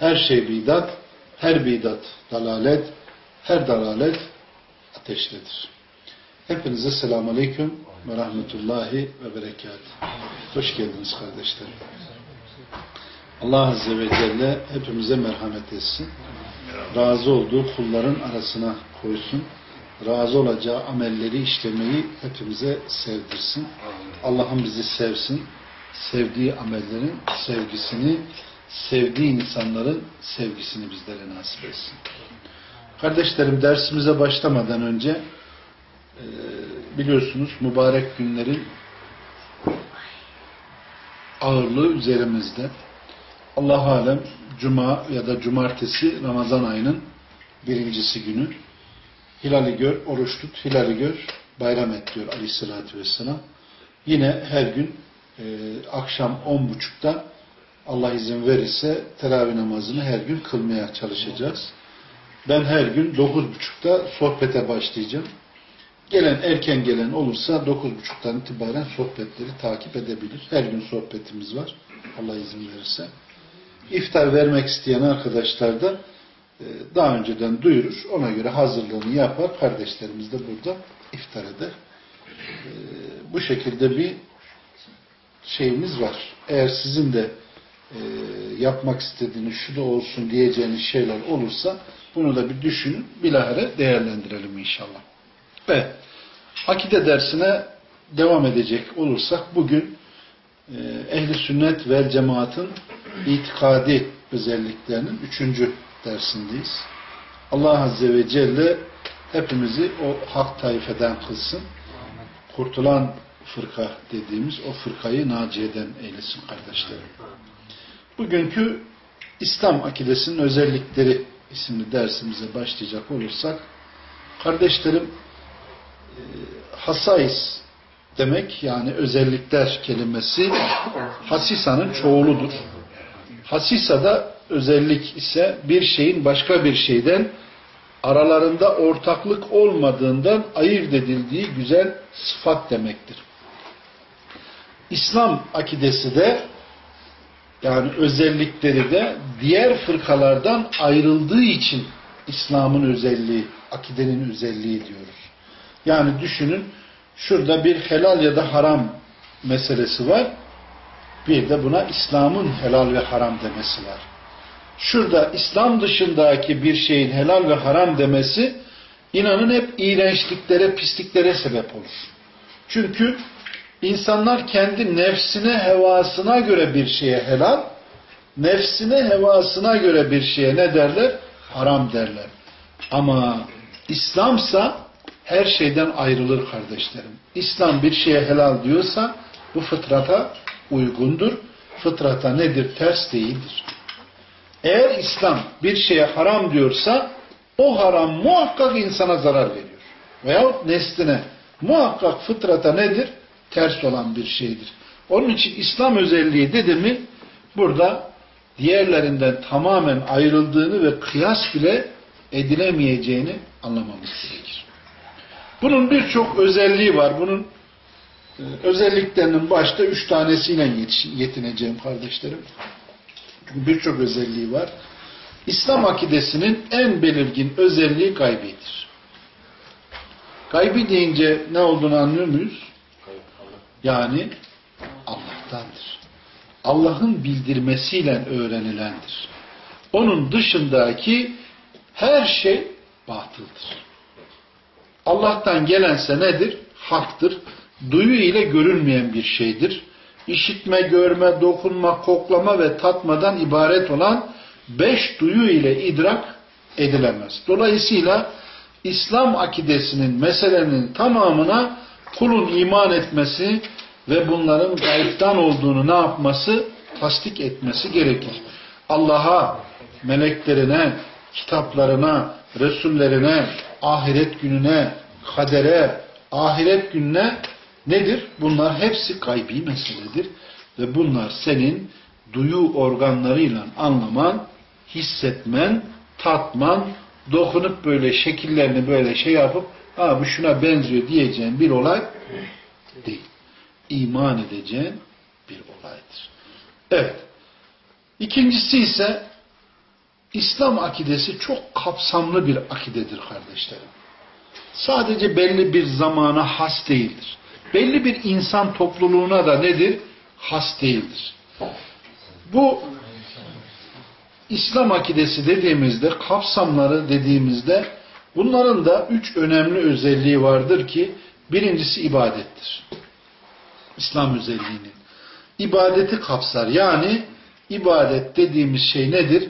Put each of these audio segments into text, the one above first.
her şey bidat, her bidat dalalet, her dalalet ateştedir. Hepinize selamun aleyküm ve rahmetullahi ve berekat. Hoş geldiniz kardeşlerim. Allah Azze ve Celle hepimize merhamet etsin. Razı olduğu kulların arasına koysun. Razı olacağı amelleri işlemeyi hepimize sevdirsin. Allah'ım bizi sevsin. Sevdiği amellerin sevgisini, sevdiği insanların sevgisini bizlere nasip etsin. Kardeşlerim dersimize başlamadan önce biliyorsunuz mübarek günlerin ağırlığı üzerimizde. Allah alem cuma ya da cumartesi Ramazan ayının birincisi günü. Hilali gör, oruç tut, hilali gör, bayram et diyor aleyhissalatü vesselam. Yine her gün e, akşam on buçukta Allah izin verirse teravih namazını her gün kılmaya çalışacağız. Ben her gün dokuz buçukta sohbete başlayacağım. Gelen erken gelen olursa dokuz buçuktan itibaren sohbetleri takip edebilir. Her gün sohbetimiz var. Allah izin verirse. İftar vermek isteyen arkadaşlar da e, daha önceden duyurur. Ona göre hazırlığını yapar. Kardeşlerimiz de burada iftar eder. E, bu şekilde bir şeyimiz var. Eğer sizin de e, yapmak istediğiniz şu da olsun diyeceğiniz şeyler olursa bunu da bir düşünün. Bilahare değerlendirelim inşallah. Ve akide dersine devam edecek olursak bugün e, ehli sünnet ve cemaatın itikadi özelliklerinin üçüncü dersindeyiz. Allah Azze ve Celle hepimizi o hak taifeden kılsın. Kurtulan fırka dediğimiz o fırkayı naciyeden eylesin kardeşlerim. Bugünkü İslam akidesinin özellikleri isimli dersimize başlayacak olursak kardeşlerim e, hasais demek yani özellikler kelimesi hasisa'nın çoğuludur. Hasisa da özellik ise bir şeyin başka bir şeyden aralarında ortaklık olmadığından ayırt edildiği güzel sıfat demektir. İslam akidesi de yani özellikleri de diğer fırkalardan ayrıldığı için İslam'ın özelliği, akidenin özelliği diyoruz. Yani düşünün şurada bir helal ya da haram meselesi var. Bir de buna İslam'ın helal ve haram demesi var. Şurada İslam dışındaki bir şeyin helal ve haram demesi inanın hep iğrençliklere, pisliklere sebep olur. Çünkü insanlar kendi nefsine, hevasına göre bir şeye helal, nefsine, hevasına göre bir şeye ne derler? Haram derler. Ama İslamsa her şeyden ayrılır kardeşlerim. İslam bir şeye helal diyorsa bu fıtrata uygundur. Fıtrata nedir? Ters değildir. Eğer İslam bir şeye haram diyorsa o haram muhakkak insana zarar veriyor. Veyahut nesline muhakkak fıtrata nedir? Ters olan bir şeydir. Onun için İslam özelliği dedi mi burada diğerlerinden tamamen ayrıldığını ve kıyas bile edilemeyeceğini anlamamız gerekir. Bunun birçok özelliği var. Bunun e, özelliklerinin başta üç tanesiyle yetineceğim kardeşlerim. Çünkü birçok özelliği var. İslam akidesinin en belirgin özelliği gaybidir. Gaybi deyince ne olduğunu anlıyor muyuz? Yani Allah'tandır. Allah'ın bildirmesiyle öğrenilendir. Onun dışındaki her şey batıldır. Allah'tan gelense nedir? Haktır. Duyu ile görünmeyen bir şeydir. İşitme, görme, dokunma, koklama ve tatmadan ibaret olan beş duyu ile idrak edilemez. Dolayısıyla İslam akidesinin meselenin tamamına kulun iman etmesi ve bunların gayipten olduğunu ne yapması? Tasdik etmesi gerekir. Allah'a meleklerine, kitaplarına, Resullerine, ahiret gününe, kadere, ahiret gününe nedir? Bunlar hepsi gaybi meseledir. Ve bunlar senin duyu organlarıyla anlaman, hissetmen, tatman, dokunup böyle şekillerini böyle şey yapıp ha bu şuna benziyor diyeceğin bir olay değil. İman edeceğin bir olaydır. Evet. İkincisi ise İslam akidesi çok kapsamlı bir akidedir kardeşlerim. Sadece belli bir zamana has değildir. Belli bir insan topluluğuna da nedir? Has değildir. Bu İslam akidesi dediğimizde, kapsamları dediğimizde bunların da üç önemli özelliği vardır ki birincisi ibadettir. İslam özelliğinin. İbadeti kapsar. Yani ibadet dediğimiz şey nedir?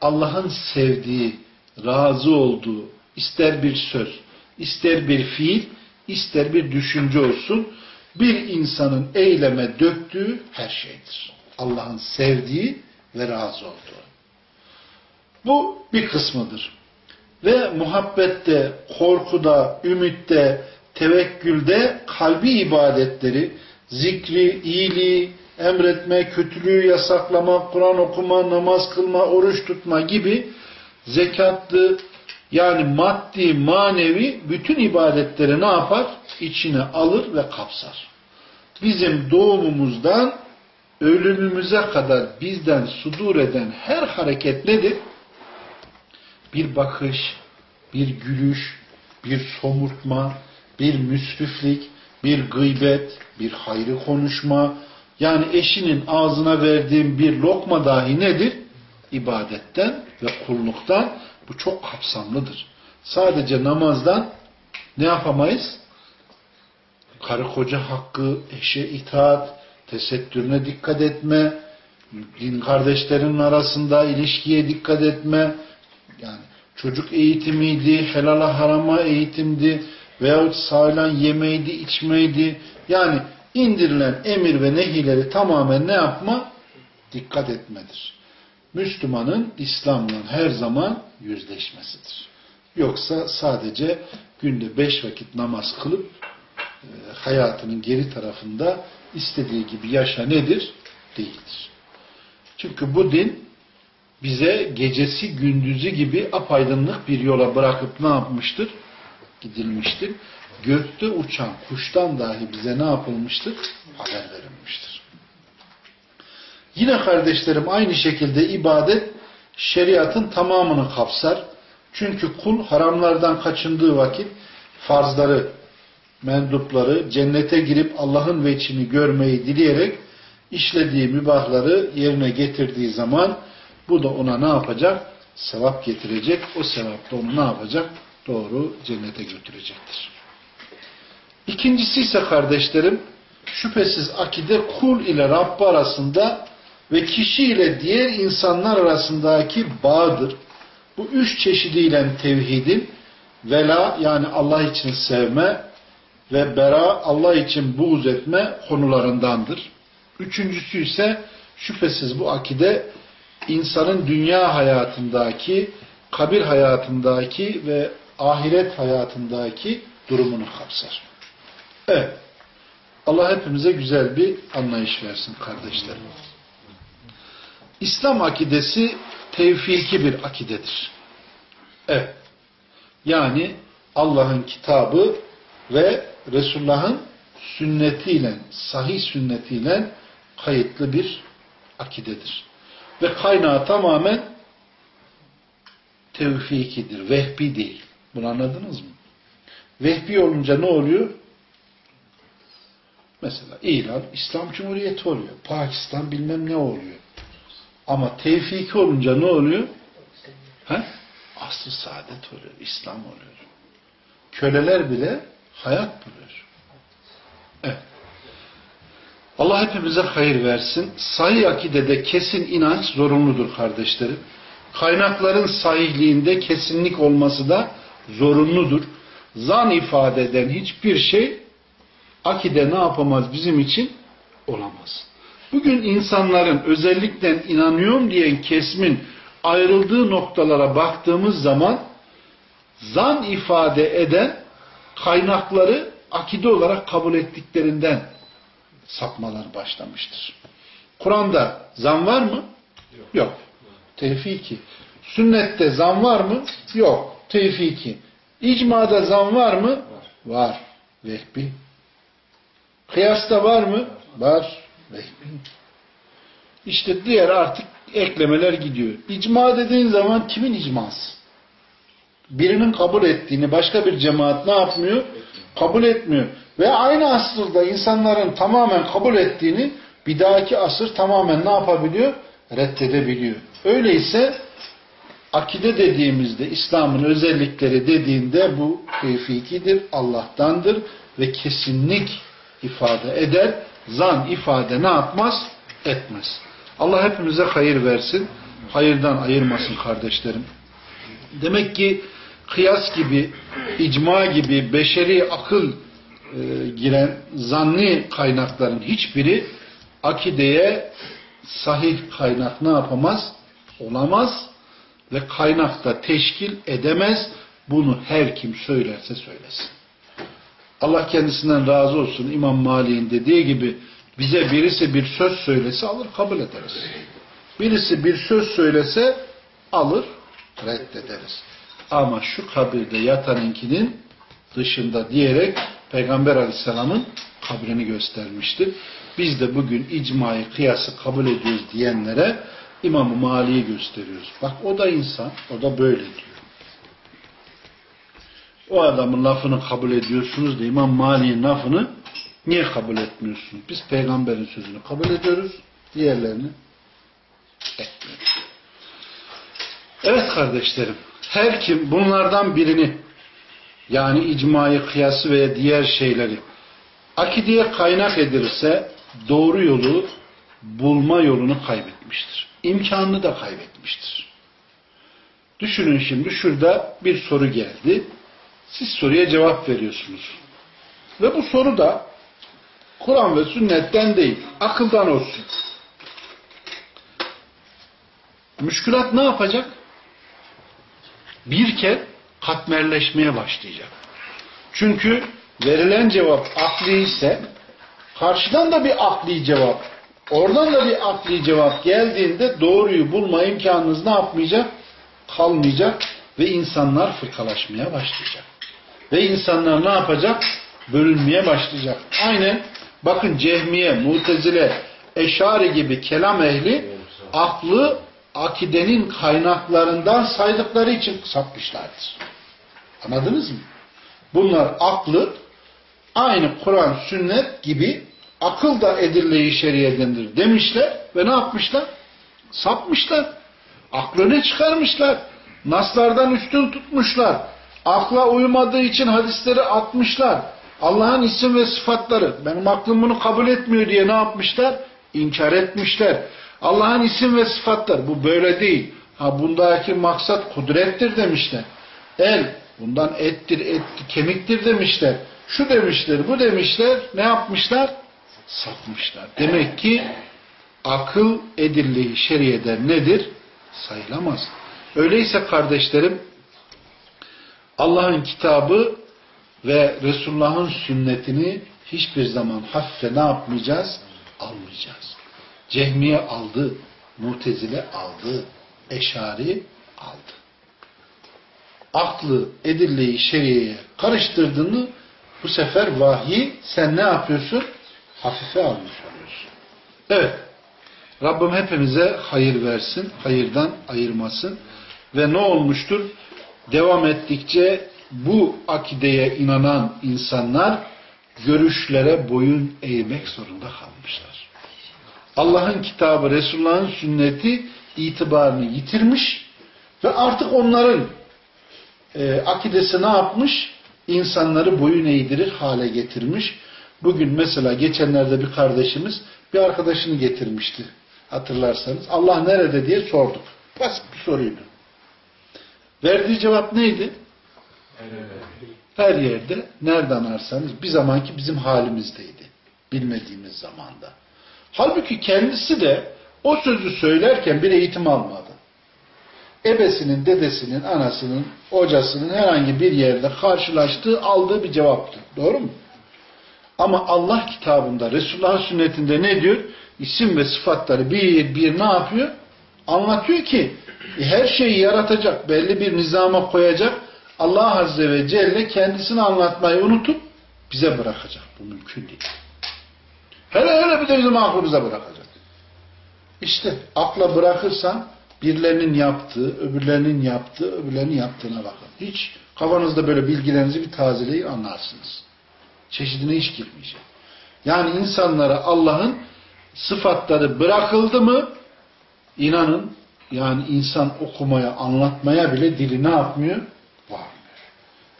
Allah'ın sevdiği, razı olduğu, ister bir söz, ister bir fiil, ister bir düşünce olsun, bir insanın eyleme döktüğü her şeydir. Allah'ın sevdiği ve razı olduğu. Bu bir kısmıdır. Ve muhabbette, korkuda, ümitte, tevekkülde kalbi ibadetleri, zikri, iyiliği, emretme, kötülüğü yasaklama, Kur'an okuma, namaz kılma, oruç tutma gibi zekatlı yani maddi, manevi bütün ibadetleri ne yapar? İçine alır ve kapsar. Bizim doğumumuzdan ölümümüze kadar bizden sudur eden her hareket nedir? Bir bakış, bir gülüş, bir somurtma, bir müsriflik, bir gıybet, bir hayrı konuşma, yani eşinin ağzına verdiğim bir lokma dahi nedir? İbadetten ve kulluktan bu çok kapsamlıdır. Sadece namazdan ne yapamayız? Karı koca hakkı, eşe itaat, tesettürüne dikkat etme, din kardeşlerin arasında ilişkiye dikkat etme, yani çocuk eğitimiydi, helala harama eğitimdi veyahut sağlan yemeydi, içmeydi. Yani indirilen emir ve nehileri tamamen ne yapma? Dikkat etmedir. Müslümanın İslam'la her zaman yüzleşmesidir. Yoksa sadece günde beş vakit namaz kılıp e, hayatının geri tarafında istediği gibi yaşa nedir? Değildir. Çünkü bu din bize gecesi gündüzü gibi apaydınlık bir yola bırakıp ne yapmıştır? Gidilmiştir gökte uçan kuştan dahi bize ne yapılmıştır? Haber verilmiştir. Yine kardeşlerim aynı şekilde ibadet şeriatın tamamını kapsar. Çünkü kul haramlardan kaçındığı vakit farzları, mendupları, cennete girip Allah'ın veçini görmeyi dileyerek işlediği mübahları yerine getirdiği zaman bu da ona ne yapacak? Sevap getirecek. O sevap da onu ne yapacak? Doğru cennete götürecektir. İkincisi ise kardeşlerim, şüphesiz akide kul ile Rabb arasında ve kişi ile diğer insanlar arasındaki bağdır. Bu üç çeşidiyle tevhidin vela yani Allah için sevme ve bera Allah için buğz etme konularındandır. Üçüncüsü ise şüphesiz bu akide insanın dünya hayatındaki, kabir hayatındaki ve ahiret hayatındaki durumunu kapsar. Evet. Allah hepimize güzel bir anlayış versin kardeşlerim. İslam akidesi tevfiki bir akidedir. Evet. Yani Allah'ın kitabı ve Resulullah'ın sünnetiyle, sahih sünnetiyle kayıtlı bir akidedir. Ve kaynağı tamamen tevfikidir, vehbi değil. Bunu anladınız mı? Vehbi olunca ne oluyor? Mesela İran İslam Cumhuriyeti oluyor. Pakistan bilmem ne oluyor. Ama tevfiki olunca ne oluyor? He? Asr-ı saadet oluyor. İslam oluyor. Köleler bile hayat buluyor. Evet. Allah hepimize hayır versin. Sahih akidede kesin inanç zorunludur kardeşlerim. Kaynakların sahihliğinde kesinlik olması da zorunludur. Zan ifade eden hiçbir şey akide ne yapamaz bizim için? Olamaz. Bugün insanların özellikle inanıyorum diyen kesmin ayrıldığı noktalara baktığımız zaman zan ifade eden kaynakları akide olarak kabul ettiklerinden sapmalar başlamıştır. Kur'an'da zan var mı? Yok. Yok. Tevfiki. Sünnette zan var mı? Yok. Tevfiki. İcmada zan var mı? Var. var. Vehbi. Kıyasta var mı? Var. Vehbi. İşte diğer artık eklemeler gidiyor. İcma dediğin zaman kimin icması? Birinin kabul ettiğini başka bir cemaat ne yapmıyor? Kabul etmiyor. Ve aynı asırda insanların tamamen kabul ettiğini bir dahaki asır tamamen ne yapabiliyor? Reddedebiliyor. Öyleyse akide dediğimizde İslam'ın özellikleri dediğinde bu tevfikidir, Allah'tandır ve kesinlik ifade eder. Zan ifade ne yapmaz? Etmez. Allah hepimize hayır versin. Hayırdan ayırmasın kardeşlerim. Demek ki kıyas gibi, icma gibi, beşeri akıl e, giren zanni kaynakların hiçbiri akideye sahih kaynak ne yapamaz? Olamaz ve kaynakta teşkil edemez. Bunu her kim söylerse söylesin. Allah kendisinden razı olsun. İmam Mali'nin dediği gibi bize birisi bir söz söylese alır kabul ederiz. Birisi bir söz söylese alır reddederiz. Ama şu kabirde yatanınkinin dışında diyerek Peygamber Aleyhisselam'ın kabrini göstermiştir. Biz de bugün icmayı, kıyası kabul ediyoruz diyenlere İmam-ı Mali'yi gösteriyoruz. Bak o da insan, o da böyle diyor. O adamın lafını kabul ediyorsunuz da İmam Mali'nin lafını niye kabul etmiyorsunuz? Biz peygamberin sözünü kabul ediyoruz, diğerlerini etmiyoruz. Evet kardeşlerim, her kim bunlardan birini yani icmayı, kıyası veya diğer şeyleri akideye kaynak edilirse doğru yolu bulma yolunu kaybetmiştir. İmkanını da kaybetmiştir. Düşünün şimdi şurada bir soru geldi. Siz soruya cevap veriyorsunuz. Ve bu soru da Kur'an ve sünnetten değil, akıldan olsun. Müşkülat ne yapacak? Bir kez katmerleşmeye başlayacak. Çünkü verilen cevap akli ise karşıdan da bir akli cevap, oradan da bir akli cevap geldiğinde doğruyu bulma imkanınız ne yapmayacak? Kalmayacak ve insanlar fırkalaşmaya başlayacak. Ve insanlar ne yapacak? Bölünmeye başlayacak. Aynen bakın Cehmiye, Mutezile, Eşari gibi kelam ehli aklı akidenin kaynaklarından saydıkları için sapmışlardır. Anladınız mı? Bunlar aklı aynı Kur'an, sünnet gibi akıl da edille-i şeriyedendir demişler ve ne yapmışlar? Sapmışlar. Aklı ne çıkarmışlar? Naslardan üstün tutmuşlar. Akla uymadığı için hadisleri atmışlar. Allah'ın isim ve sıfatları benim aklım bunu kabul etmiyor diye ne yapmışlar? İnkar etmişler. Allah'ın isim ve sıfatları bu böyle değil. Ha bundaki maksat kudrettir demişler. El bundan ettir, ettir, kemiktir demişler. Şu demişler, bu demişler. Ne yapmışlar? Sapmışlar. Demek ki akıl edilliği şeriyeden nedir? Sayılamaz. Öyleyse kardeşlerim Allah'ın kitabı ve Resulullah'ın sünnetini hiçbir zaman hafife ne yapmayacağız? Almayacağız. Cehmiye aldı, Mutezile aldı, Eşari aldı. Aklı, edilleyi, şeriyeye karıştırdığını bu sefer vahiy sen ne yapıyorsun? Hafife almış oluyorsun. Evet. Rabbim hepimize hayır versin, hayırdan ayırmasın. Ve ne olmuştur? Devam ettikçe bu akideye inanan insanlar görüşlere boyun eğmek zorunda kalmışlar. Allah'ın kitabı, Resulullah'ın sünneti itibarını yitirmiş ve artık onların e, akidesi ne yapmış? İnsanları boyun eğdirir hale getirmiş. Bugün mesela geçenlerde bir kardeşimiz bir arkadaşını getirmişti. Hatırlarsanız. Allah nerede diye sorduk. Basit bir soruydu. Verdiği cevap neydi? Her yerde. Nereden ararsanız bir zamanki bizim halimizdeydi. Bilmediğimiz zamanda. Halbuki kendisi de o sözü söylerken bir eğitim almadı. ebesinin, dedesinin, anasının, hocasının herhangi bir yerde karşılaştığı, aldığı bir cevaptır. Doğru mu? Ama Allah kitabında, Resulullah'ın sünnetinde ne diyor? İsim ve sıfatları bir bir ne yapıyor? Anlatıyor ki e, her şeyi yaratacak, belli bir nizama koyacak. Allah Azze ve Celle kendisini anlatmayı unutup bize bırakacak. Bu mümkün değil. Hele hele bir de bizim aklımıza bırakacak. İşte akla bırakırsan birilerinin yaptığı, öbürlerinin yaptığı, öbürlerinin yaptığına bakın. Hiç kafanızda böyle bilgilerinizi bir tazeleyin anlarsınız. Çeşidine hiç girmeyecek. Yani insanlara Allah'ın sıfatları bırakıldı mı inanın yani insan okumaya, anlatmaya bile dili ne yapmıyor? Varmıyor.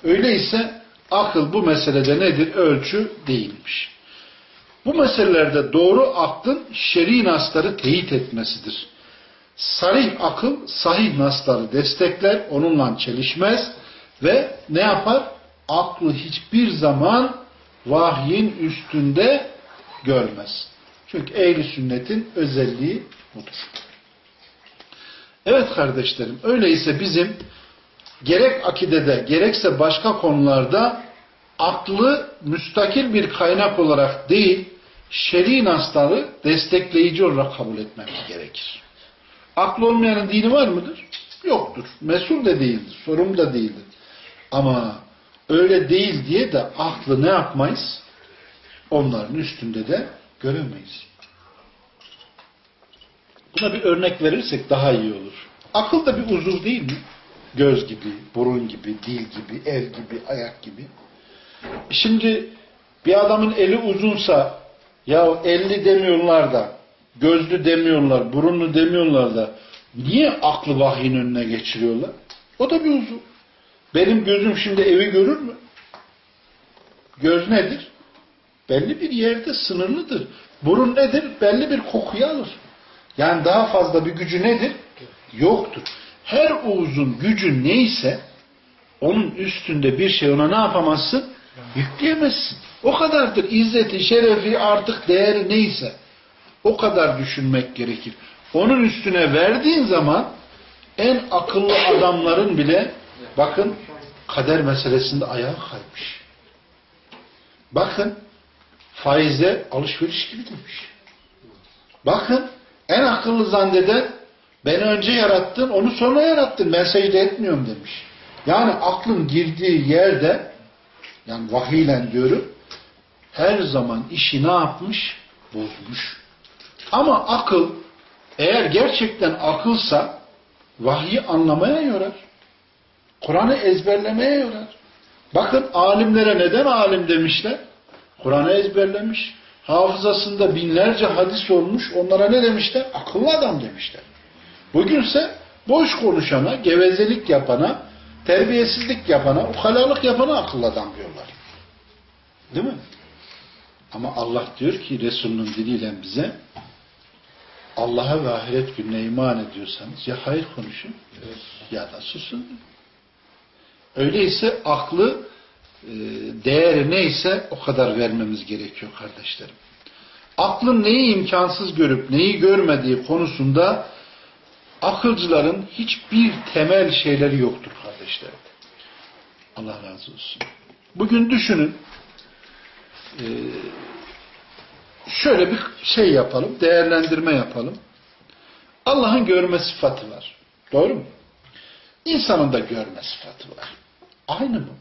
Öyleyse akıl bu meselede nedir? Ölçü değilmiş. Bu meselelerde doğru aklın şer'i nasları teyit etmesidir. Sarih akıl sahih nasları destekler, onunla çelişmez ve ne yapar? Aklı hiçbir zaman vahyin üstünde görmez. Çünkü ehli sünnetin özelliği budur. Evet kardeşlerim, öyleyse bizim gerek akidede gerekse başka konularda aklı müstakil bir kaynak olarak değil, şer'i nasları destekleyici olarak kabul etmemiz gerekir. Aklı olmayanın dini var mıdır? Yoktur. Mesul de değildir. Sorum da değildir. Ama öyle değil diye de aklı ne yapmayız? Onların üstünde de göremeyiz. Buna bir örnek verirsek daha iyi olur. Akıl da bir uzuv değil mi? Göz gibi, burun gibi, dil gibi, el gibi, ayak gibi. Şimdi bir adamın eli uzunsa ya elli demiyorlar da gözlü demiyorlar, burunlu demiyorlar da niye aklı vahyin önüne geçiriyorlar? O da bir uzuv. Benim gözüm şimdi evi görür mü? Göz nedir? Belli bir yerde sınırlıdır. Burun nedir? Belli bir kokuyu alır. Yani daha fazla bir gücü nedir? Yoktur. Her uzun gücü neyse onun üstünde bir şey ona ne yapamazsın? Yükleyemezsin. O kadardır. İzzeti, şerefi, artık değeri neyse o kadar düşünmek gerekir. Onun üstüne verdiğin zaman en akıllı adamların bile bakın kader meselesinde ayağa kaymış. Bakın faize alışveriş gibi demiş. Bakın en akıllı zanneden beni önce yarattın onu sonra yarattın ben secde etmiyorum demiş. Yani aklın girdiği yerde yani vahiyle diyorum her zaman işi ne yapmış? Bozmuş. Ama akıl eğer gerçekten akılsa vahyi anlamaya yorar. Kur'an'ı ezberlemeye yorar. Bakın alimlere neden alim demişler? Kur'an'ı ezberlemiş. Hafızasında binlerce hadis olmuş. Onlara ne demişler? Akıllı adam demişler. Bugünse boş konuşana, gevezelik yapana, terbiyesizlik yapana, ukalalık yapana akıllı adam diyorlar. Değil mi? Ama Allah diyor ki Resulünün diliyle bize Allah'a ve ahiret gününe iman ediyorsanız ya hayır konuşun ya da susun. Öyleyse aklı e, değeri neyse o kadar vermemiz gerekiyor kardeşlerim. Aklın neyi imkansız görüp neyi görmediği konusunda akılcıların hiçbir temel şeyleri yoktur kardeşlerim. Allah razı olsun. Bugün düşünün e, şöyle bir şey yapalım, değerlendirme yapalım. Allah'ın görme sıfatı var. Doğru mu? İnsanın da görme sıfatı var. Aynı mı?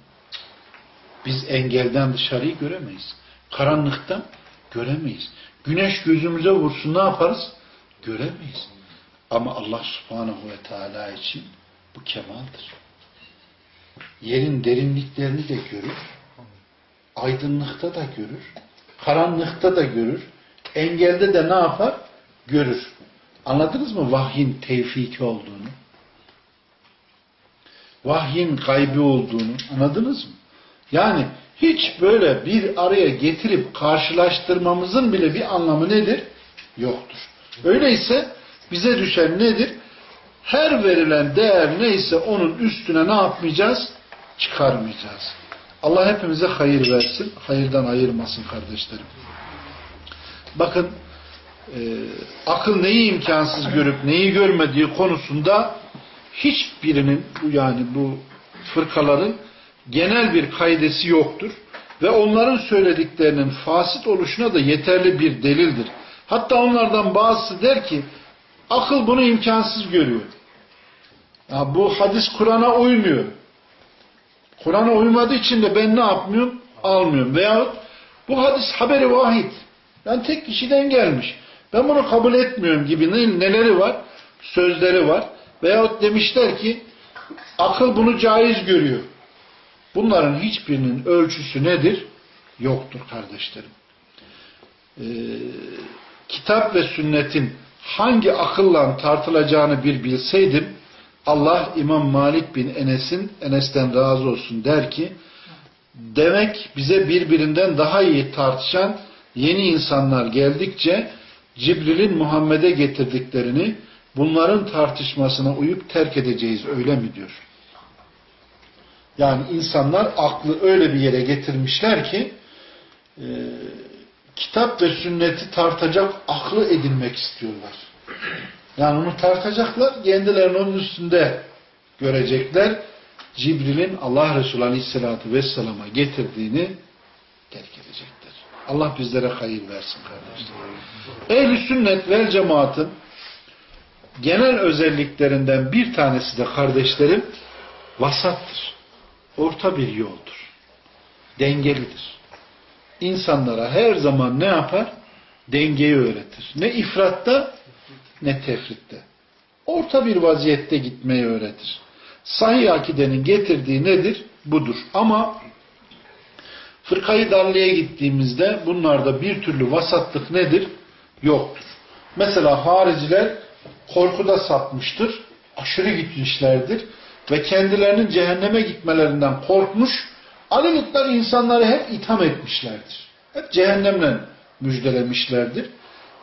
Biz engelden dışarıyı göremeyiz. Karanlıktan göremeyiz. Güneş gözümüze vursun ne yaparız? Göremeyiz. Ama Allah subhanahu ve teala için bu kemaldir. Yerin derinliklerini de görür. Aydınlıkta da görür. Karanlıkta da görür. Engelde de ne yapar? Görür. Anladınız mı vahyin tevfiki olduğunu? Vahyin kaybı olduğunu anladınız mı? Yani hiç böyle bir araya getirip karşılaştırmamızın bile bir anlamı nedir? Yoktur. Öyleyse bize düşen nedir? Her verilen değer neyse onun üstüne ne yapmayacağız? Çıkarmayacağız. Allah hepimize hayır versin. Hayırdan ayırmasın kardeşlerim. Bakın e, akıl neyi imkansız görüp neyi görmediği konusunda hiçbirinin yani bu fırkaların genel bir kaidesi yoktur. Ve onların söylediklerinin fasit oluşuna da yeterli bir delildir. Hatta onlardan bazısı der ki akıl bunu imkansız görüyor. Ya bu hadis Kur'an'a uymuyor. Kur'an'a uymadığı için de ben ne yapmıyorum? Almıyorum. Veyahut bu hadis haberi vahid. Yani tek kişiden gelmiş. Ben bunu kabul etmiyorum gibi neleri var? Sözleri var. Veyahut demişler ki akıl bunu caiz görüyor. Bunların hiçbirinin ölçüsü nedir? Yoktur kardeşlerim. Ee, kitap ve sünnetin hangi akılla tartılacağını bir bilseydim Allah İmam Malik bin Enes'in Enes'ten razı olsun der ki demek bize birbirinden daha iyi tartışan yeni insanlar geldikçe Cibril'in Muhammed'e getirdiklerini bunların tartışmasına uyup terk edeceğiz öyle mi diyor. Yani insanlar aklı öyle bir yere getirmişler ki e, kitap ve sünneti tartacak aklı edinmek istiyorlar. Yani onu tartacaklar, kendilerini onun üstünde görecekler. Cibril'in Allah Resulü Aleyhisselatü Vesselam'a getirdiğini terk edecekler. Allah bizlere hayır versin kardeşler. Ehl-i sünnet vel cemaatın genel özelliklerinden bir tanesi de kardeşlerim vasattır. Orta bir yoldur. Dengelidir. İnsanlara her zaman ne yapar? Dengeyi öğretir. Ne ifratta ne tefritte. Orta bir vaziyette gitmeyi öğretir. Sahih akidenin getirdiği nedir? Budur. Ama fırkayı darlığa gittiğimizde bunlarda bir türlü vasatlık nedir? Yoktur. Mesela hariciler korkuda satmıştır. Aşırı gitmişlerdir. Ve kendilerinin cehenneme gitmelerinden korkmuş. Alevikler insanları hep itham etmişlerdir. Hep cehennemle müjdelemişlerdir.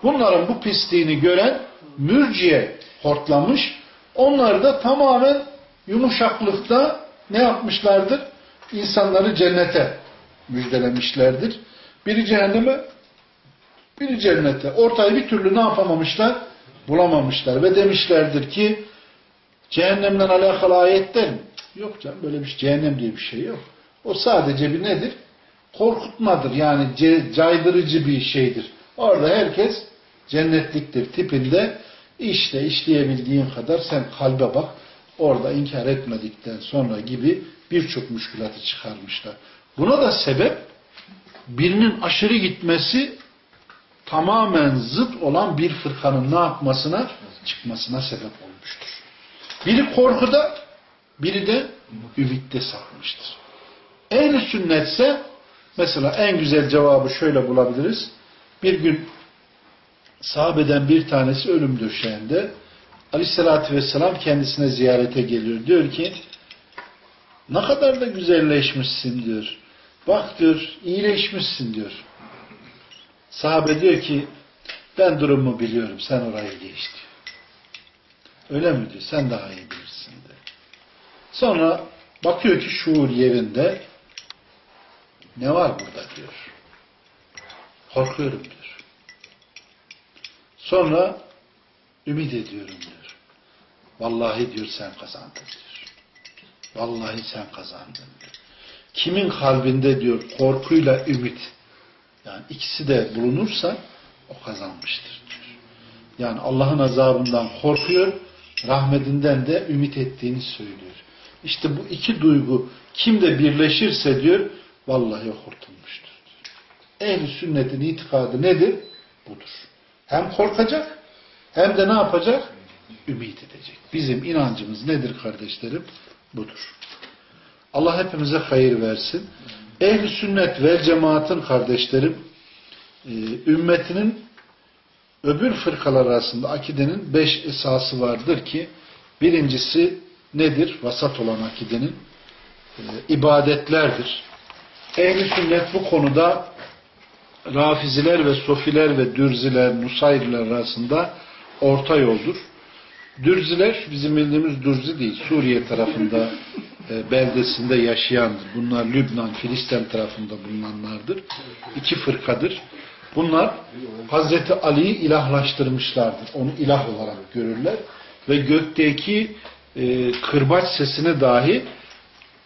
Bunların bu pisliğini gören mürciye hortlamış. Onlar da tamamen yumuşaklıkta ne yapmışlardır? İnsanları cennete müjdelemişlerdir. Biri cehenneme, biri cennete. Ortayı bir türlü ne yapamamışlar? Bulamamışlar. Ve demişlerdir ki cehennemden alakalı ayetler mi? Yok canım böyle bir şey, cehennem diye bir şey yok. O sadece bir nedir? Korkutmadır. Yani caydırıcı bir şeydir. Orada herkes cennetliktir tipinde işte işleyebildiğin kadar sen kalbe bak orada inkar etmedikten sonra gibi birçok müşkülatı çıkarmışlar. Buna da sebep birinin aşırı gitmesi tamamen zıt olan bir fırkanın ne yapmasına çıkmasına sebep olmuştur. Biri korkuda biri de ümitte sapmıştır. Ehl-i sünnetse mesela en güzel cevabı şöyle bulabiliriz. Bir gün sahabeden bir tanesi ölüm döşeğinde Aleyhisselatü Vesselam kendisine ziyarete geliyor. Diyor ki ne kadar da güzelleşmişsin diyor. Bak diyor iyileşmişsin diyor. Sahabe diyor ki ben durumu biliyorum sen oraya geç diyor. Öyle mi diyor? Sen daha iyi bilirsin diyor. Sonra bakıyor ki şuur yerinde ne var burada diyor. Korkuyorum diyor. Sonra ümit ediyorum diyor. Vallahi diyor sen kazandın diyor. Vallahi sen kazandın diyor. Kimin kalbinde diyor korkuyla ümit yani ikisi de bulunursa o kazanmıştır diyor. Yani Allah'ın azabından korkuyor, rahmetinden de ümit ettiğini söylüyor. İşte bu iki duygu kimde birleşirse diyor, vallahi kurtulmuştur. Ehl-i sünnetin itikadı nedir? Budur. Hem korkacak hem de ne yapacak? Ümit edecek. Bizim inancımız nedir kardeşlerim? Budur. Allah hepimize hayır versin. Ehl-i sünnet ve cemaatin kardeşlerim e, ümmetinin öbür fırkalar arasında akidenin beş esası vardır ki birincisi nedir? Vasat olan akidenin e, ibadetlerdir. Ehl-i sünnet bu konuda Rafiziler ve Sofiler ve Dürziler, Nusayriler arasında orta yoldur. Dürziler bizim bildiğimiz Dürzi değil. Suriye tarafında e, beldesinde yaşayandır. Bunlar Lübnan, Filistin tarafında bulunanlardır. İki fırkadır. Bunlar Hazreti Ali'yi ilahlaştırmışlardır. Onu ilah olarak görürler. Ve gökteki e, kırbaç sesini dahi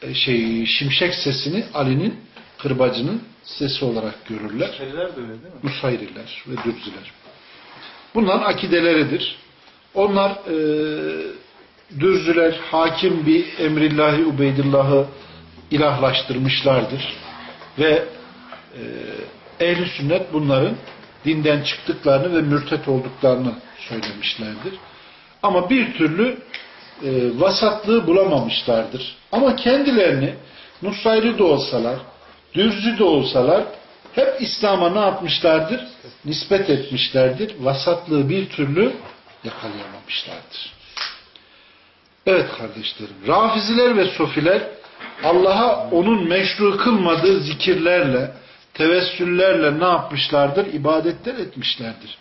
e, şey şimşek sesini Ali'nin kırbacının sesi olarak görürler. Nusayriler de öyle değil mi? Nusayriler ve Dürziler. Bunların akideleridir. Onlar e, Dürzüler hakim bir emrillahi Ubeydullah'ı ilahlaştırmışlardır. Ve e, ehli sünnet bunların dinden çıktıklarını ve mürtet olduklarını söylemişlerdir. Ama bir türlü e, vasatlığı bulamamışlardır. Ama kendilerini Nusayri de olsalar, Dürzü de olsalar hep İslam'a ne yapmışlardır? Nispet etmişlerdir. Vasatlığı bir türlü yakalayamamışlardır. Evet kardeşlerim, Rafiziler ve Sofiler Allah'a onun meşru kılmadığı zikirlerle, tevessüllerle ne yapmışlardır? İbadetler etmişlerdir.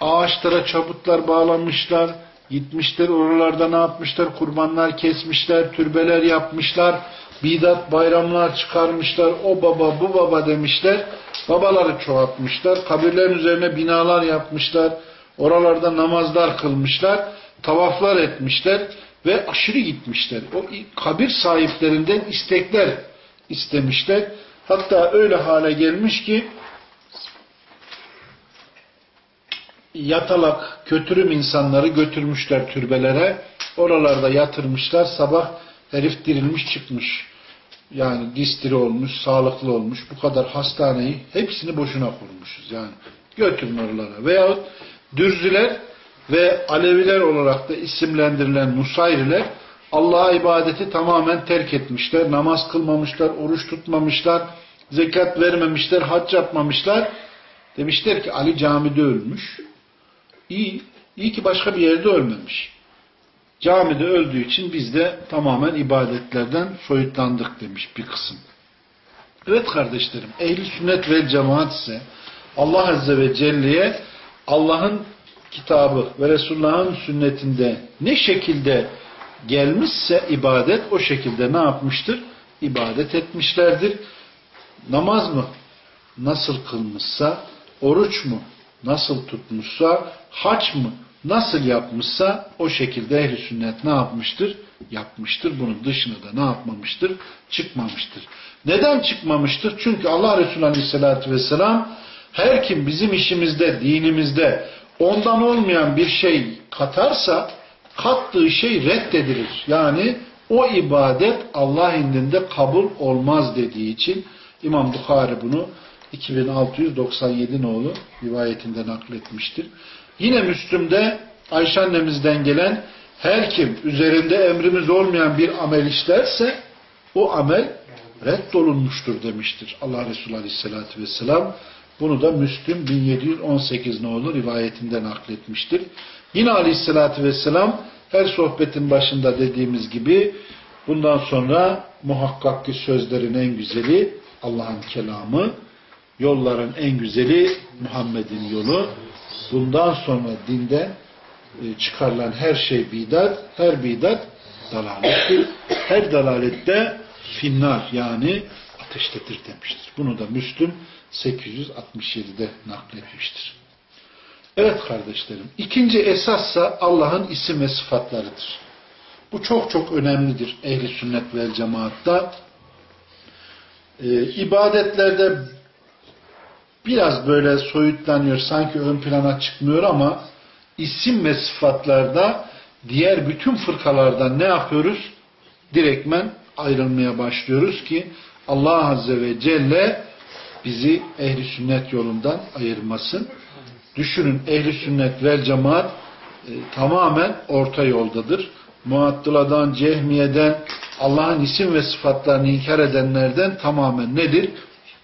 Ağaçlara çabutlar bağlamışlar, gitmişler oralarda ne yapmışlar? Kurbanlar kesmişler, türbeler yapmışlar, bidat bayramlar çıkarmışlar, o baba bu baba demişler, babaları çoğaltmışlar, kabirlerin üzerine binalar yapmışlar, oralarda namazlar kılmışlar, tavaflar etmişler ve aşırı gitmişler. O kabir sahiplerinden istekler istemişler. Hatta öyle hale gelmiş ki yatalak, kötürüm insanları götürmüşler türbelere. Oralarda yatırmışlar. Sabah herif dirilmiş çıkmış. Yani distiri olmuş, sağlıklı olmuş. Bu kadar hastaneyi hepsini boşuna kurmuşuz. Yani götürün oralara. Veyahut dürzüler ve Aleviler olarak da isimlendirilen Nusayriler Allah'a ibadeti tamamen terk etmişler. Namaz kılmamışlar, oruç tutmamışlar, zekat vermemişler, hac yapmamışlar. Demişler ki Ali camide ölmüş. İyi, iyi ki başka bir yerde ölmemiş. Camide öldüğü için biz de tamamen ibadetlerden soyutlandık demiş bir kısım. Evet kardeşlerim, ehli sünnet ve cemaat ise Allah Azze ve Celle'ye Allah'ın kitabı ve Resulullah'ın sünnetinde ne şekilde gelmişse ibadet o şekilde ne yapmıştır? İbadet etmişlerdir. Namaz mı? Nasıl kılmışsa, oruç mu? Nasıl tutmuşsa, haç mı? Nasıl yapmışsa o şekilde ehli sünnet ne yapmıştır? Yapmıştır. Bunun dışına da ne yapmamıştır? Çıkmamıştır. Neden çıkmamıştır? Çünkü Allah Resulü Aleyhisselatü Vesselam her kim bizim işimizde, dinimizde ondan olmayan bir şey katarsa kattığı şey reddedilir. Yani o ibadet Allah indinde kabul olmaz dediği için İmam Bukhari bunu 2697 nolu rivayetinde nakletmiştir. Yine Müslüm'de Ayşe annemizden gelen her kim üzerinde emrimiz olmayan bir amel işlerse o amel reddolunmuştur demiştir. Allah Resulü Aleyhisselatü Vesselam bunu da Müslüm 1718 nolu rivayetinde nakletmiştir. Yine Aleyhisselatü Vesselam her sohbetin başında dediğimiz gibi bundan sonra muhakkak ki sözlerin en güzeli Allah'ın kelamı, yolların en güzeli Muhammed'in yolu. Bundan sonra dinde e, çıkarılan her şey bidat, her bidat dalalettir. Her dalalette finnar yani ateştedir demiştir. Bunu da Müslüm 867'de nakletmiştir. Evet kardeşlerim, ikinci esassa Allah'ın isim ve sıfatlarıdır. Bu çok çok önemlidir ehli sünnet vel cemaatta. Ee, ibadetlerde biraz böyle soyutlanıyor, sanki ön plana çıkmıyor ama isim ve sıfatlarda diğer bütün fırkalardan ne yapıyoruz? Direktmen ayrılmaya başlıyoruz ki Allah Azze ve Celle bizi ehli sünnet yolundan ayırmasın. Düşünün ehli sünnet vel cemaat e, tamamen orta yoldadır. Muattıladan, Cehmiye'den, Allah'ın isim ve sıfatlarını inkar edenlerden tamamen nedir?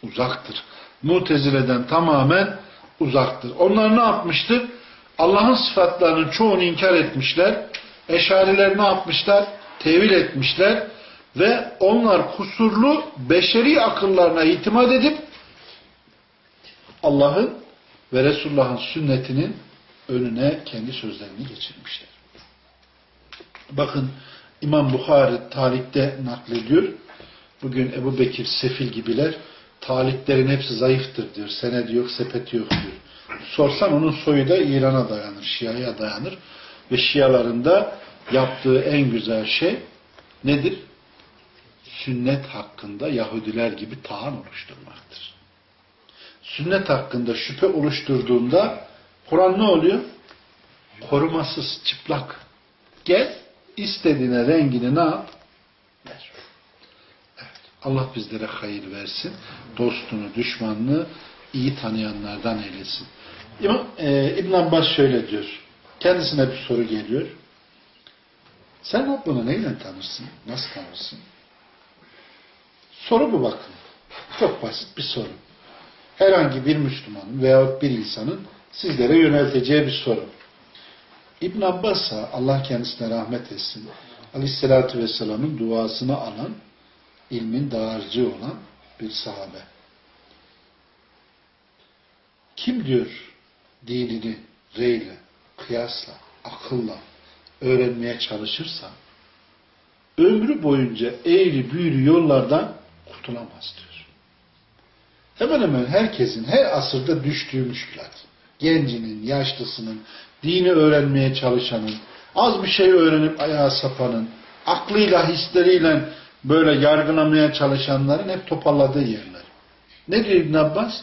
Uzaktır. Mutezile'den tamamen uzaktır. Onlar ne yapmıştır? Allah'ın sıfatlarının çoğunu inkar etmişler. Eşariler ne yapmışlar? Tevil etmişler. Ve onlar kusurlu beşeri akıllarına itimat edip Allah'ın ve Resulullah'ın sünnetinin önüne kendi sözlerini geçirmişler. Bakın İmam Bukhari talikte naklediyor. Bugün Ebu Bekir, Sefil gibiler taliklerin hepsi zayıftır diyor. Senedi yok, sepeti yok diyor. Sorsan onun soyu da İran'a dayanır, Şia'ya dayanır. Ve Şialarında yaptığı en güzel şey nedir? Sünnet hakkında Yahudiler gibi taan oluşturmaktır. Sünnet hakkında şüphe oluşturduğunda Kur'an ne oluyor? Korumasız, çıplak. Gel, istediğine rengini ne yap? Allah bizlere hayır versin. Dostunu, düşmanını iyi tanıyanlardan eylesin. E, İbn Abbas şöyle diyor. Kendisine bir soru geliyor. Sen Rabbini neyle tanırsın? Nasıl tanırsın? Soru bu bakın. Çok basit bir soru. Herhangi bir Müslümanın veyahut bir insanın sizlere yönelteceği bir soru. İbn Abbas Allah kendisine rahmet etsin. Aleyhisselatü Vesselam'ın duasını alan, ilmin dağarcığı olan bir sahabe. Kim diyor dinini reyle, kıyasla, akılla öğrenmeye çalışırsa ömrü boyunca eğri büğrü yollardan kurtulamaz diyor. Hemen hemen herkesin her asırda düştüğü müşkülat. Gencinin, yaşlısının, dini öğrenmeye çalışanın, az bir şey öğrenip ayağa sapanın, aklıyla, hisleriyle böyle yargılamaya çalışanların hep toparladığı yerler. Ne diyor İbn Abbas?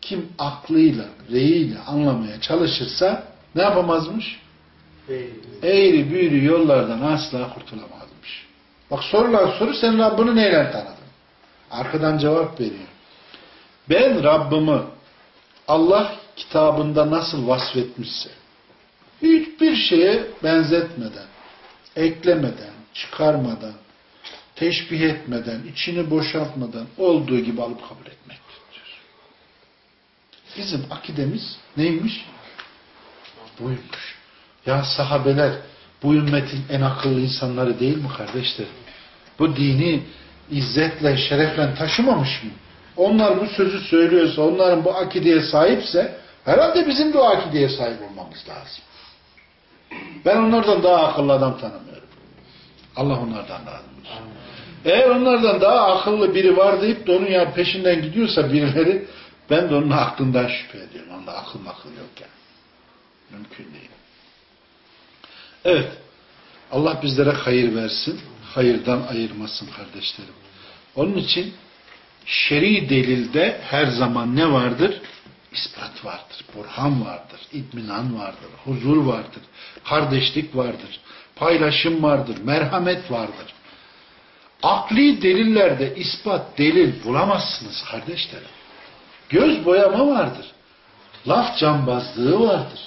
Kim aklıyla, reyiyle anlamaya çalışırsa ne yapamazmış? Eğri büğrü yollardan asla kurtulamazmış. Bak sorulan soru sen Rabbini neyle tanıdın? Arkadan cevap veriyor. Ben Rabbimi Allah kitabında nasıl vasfetmişse hiçbir şeye benzetmeden, eklemeden, çıkarmadan, teşbih etmeden, içini boşaltmadan olduğu gibi alıp kabul etmektir. Bizim akidemiz neymiş? Buymuş. Ya sahabeler bu ümmetin en akıllı insanları değil mi kardeşlerim? Bu dini izzetle, şerefle taşımamış mı? Onlar bu sözü söylüyorsa, onların bu akideye sahipse herhalde bizim de o akideye sahip olmamız lazım. Ben onlardan daha akıllı adam tanımıyorum. Allah onlardan daha bilir. Eğer onlardan daha akıllı biri var deyip de onun ya peşinden gidiyorsa birileri ben de onun aklından şüphe ediyorum. Onda akıl makıl yok yani. Mümkün değil. Evet. Allah bizlere hayır versin. Hayırdan ayırmasın kardeşlerim. Onun için şer'i delilde her zaman ne vardır? İspat vardır, burhan vardır, itminan vardır, huzur vardır, kardeşlik vardır, paylaşım vardır, merhamet vardır. Akli delillerde ispat, delil bulamazsınız kardeşlerim. Göz boyama vardır. Laf cambazlığı vardır.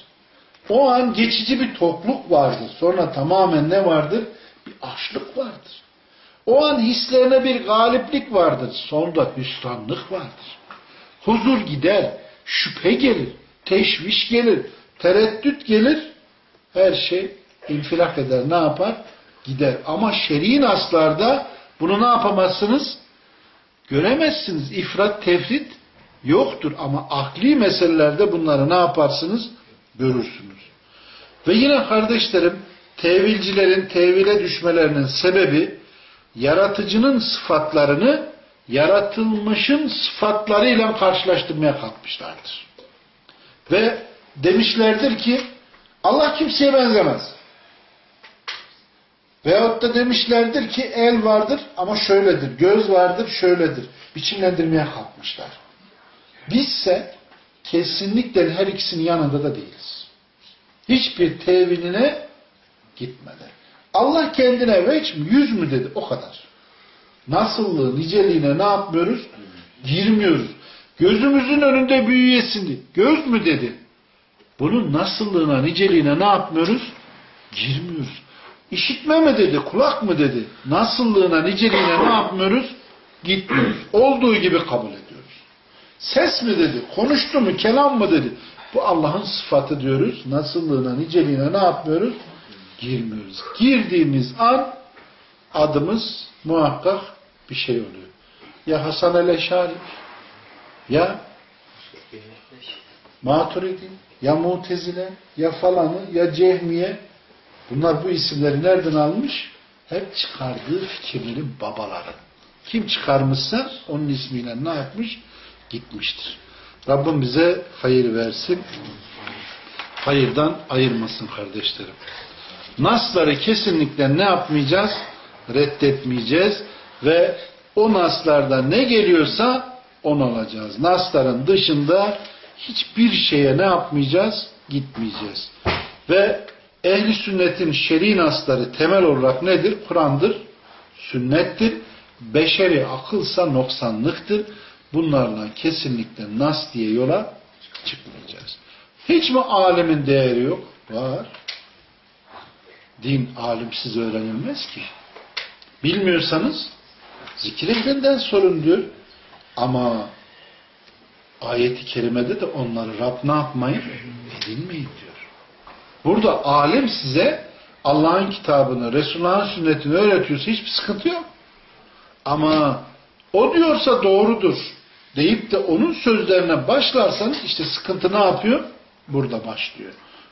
O an geçici bir tokluk vardır. Sonra tamamen ne vardır? Bir açlık vardır. O an hislerine bir galiplik vardır. Sonunda hüsranlık vardır. Huzur gider, şüphe gelir, teşviş gelir, tereddüt gelir. Her şey infilak eder. Ne yapar? Gider. Ama şer'i naslarda bunu ne yapamazsınız? Göremezsiniz. İfrat, tefrit yoktur. Ama akli meselelerde bunları ne yaparsınız? Görürsünüz. Ve yine kardeşlerim tevilcilerin tevile düşmelerinin sebebi yaratıcının sıfatlarını yaratılmışın sıfatlarıyla karşılaştırmaya kalkmışlardır. Ve demişlerdir ki Allah kimseye benzemez. Veyahut da demişlerdir ki el vardır ama şöyledir, göz vardır şöyledir. Biçimlendirmeye kalkmışlar. Bizse kesinlikle her ikisinin yanında da değiliz. Hiçbir teviline gitmeden. Allah kendine veç mi, yüz mü dedi o kadar. Nasıllığı, niceliğine ne yapmıyoruz? Girmiyoruz. Gözümüzün önünde büyüyesini. Göz mü dedi? Bunun nasıllığına, niceliğine ne yapmıyoruz? Girmiyoruz. İşitme mi dedi, kulak mı dedi? Nasıllığına, niceliğine ne yapmıyoruz? Gitmiyoruz. Olduğu gibi kabul ediyoruz. Ses mi dedi, konuştu mu, kelam mı dedi? Bu Allah'ın sıfatı diyoruz. Nasıllığına, niceliğine ne yapmıyoruz? Girmiyoruz. Girdiğimiz an adımız muhakkak bir şey oluyor. Ya Hasan el-Eşari ya Maturidi ya Mutezile ya falanı ya Cehmiye bunlar bu isimleri nereden almış? Hep çıkardığı fikirlerin babaları. Kim çıkarmışsa onun ismiyle ne yapmış? Gitmiştir. Rabbim bize hayır versin. Hayırdan ayırmasın kardeşlerim. Nasları kesinlikle ne yapmayacağız? Reddetmeyeceğiz ve o naslarda ne geliyorsa onu alacağız. Nasların dışında hiçbir şeye ne yapmayacağız? Gitmeyeceğiz. Ve ehli sünnetin şer'i nasları temel olarak nedir? Kur'an'dır, sünnettir. Beşeri akılsa noksanlıktır. Bunlarla kesinlikle nas diye yola çıkmayacağız. Hiç mi alemin değeri yok? Var. Din alimsiz öğrenilmez ki. Bilmiyorsanız zikir ehlinden sorun. Ama ayeti kerimede de onları Rab ne yapmayın? Edinmeyin diyor. Burada alim size Allah'ın kitabını, Resulullah'ın sünnetini öğretiyorsa hiçbir sıkıntı yok. Ama o diyorsa doğrudur deyip de onun sözlerine başlarsanız işte sıkıntı ne yapıyor? Burada başlıyor.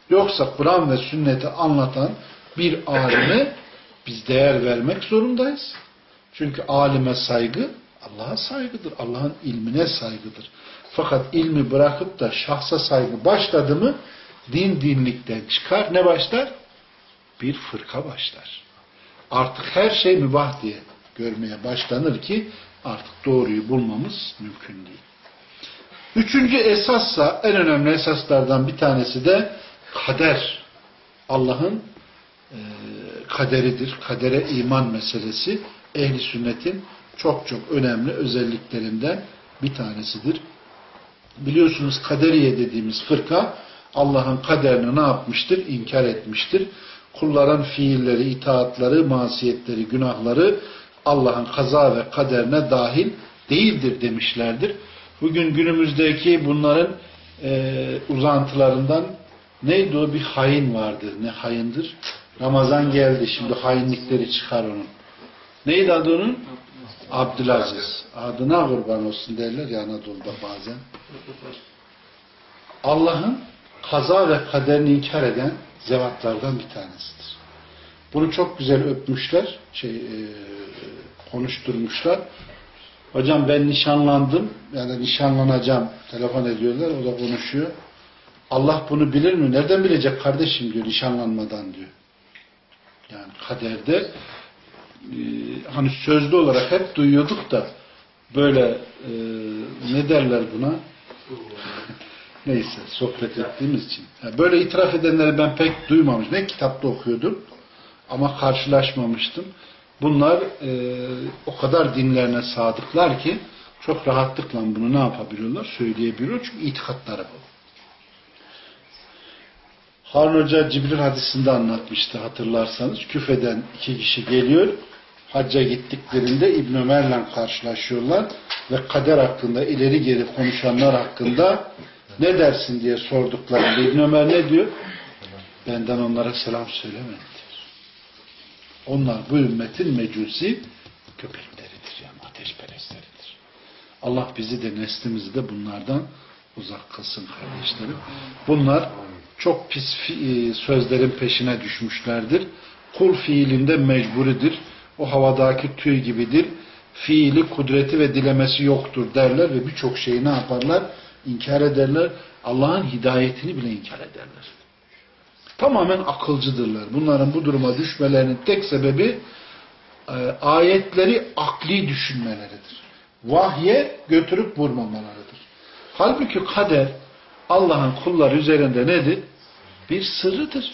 Yoksa Kur'an ve sünneti anlatan bir alime biz değer vermek zorundayız. Çünkü alime saygı Allah'a saygıdır. Allah'ın ilmine saygıdır. Fakat ilmi bırakıp da şahsa saygı başladı mı din dinlikten çıkar. Ne başlar? Bir fırka başlar. Artık her şey mübah diye görmeye başlanır ki artık doğruyu bulmamız mümkün değil. Üçüncü esassa en önemli esaslardan bir tanesi de kader. Allah'ın e, kaderidir. Kadere iman meselesi ehli sünnetin çok çok önemli özelliklerinden bir tanesidir. Biliyorsunuz kaderiye dediğimiz fırka Allah'ın kaderini ne yapmıştır? İnkar etmiştir. Kulların fiilleri, itaatları, masiyetleri, günahları Allah'ın kaza ve kaderine dahil değildir demişlerdir. Bugün günümüzdeki bunların e, uzantılarından neydi o bir hain vardır. Ne haindir? Ramazan geldi şimdi hainlikleri çıkar onun. Neydi adı onun? Abdülaziz. Adına kurban olsun derler ya Anadolu'da bazen. Allah'ın kaza ve kaderini inkar eden zevatlardan bir tanesidir. Bunu çok güzel öpmüşler, şey, e, konuşturmuşlar. Hocam ben nişanlandım, yani nişanlanacağım, telefon ediyorlar, o da konuşuyor. Allah bunu bilir mi? Nereden bilecek kardeşim diyor, nişanlanmadan diyor. Yani kaderde e, hani sözlü olarak hep duyuyorduk da böyle e, ne derler buna? Neyse sohbet ettiğimiz için. Yani böyle itiraf edenleri ben pek duymamıştım. Ne kitapta okuyordum ama karşılaşmamıştım. Bunlar e, o kadar dinlerine sadıklar ki çok rahatlıkla bunu ne yapabiliyorlar? Söyleyebiliyor. Çünkü itikatları bu. Harun Hoca Cibril hadisinde anlatmıştı hatırlarsanız. Küfeden iki kişi geliyor. Hacca gittiklerinde İbn Ömer'le karşılaşıyorlar ve kader hakkında ileri geri konuşanlar hakkında ne dersin diye sorduklarında İbn Ömer ne diyor? Benden onlara selam söylemeyin diyor. Onlar bu ümmetin mecusi köpekleridir yani ateşperestleridir. Allah bizi de neslimizi de bunlardan uzak kılsın kardeşlerim. Bunlar çok pis e, sözlerin peşine düşmüşlerdir. Kul fiilinde mecburidir. O havadaki tüy gibidir. Fiili, kudreti ve dilemesi yoktur derler ve birçok şeyi ne yaparlar? İnkar ederler. Allah'ın hidayetini bile inkar ederler. Tamamen akılcıdırlar. Bunların bu duruma düşmelerinin tek sebebi e, ayetleri akli düşünmeleridir. Vahye götürüp vurmamalarıdır. Halbuki kader Allah'ın kullar üzerinde nedir? Bir sırrıdır.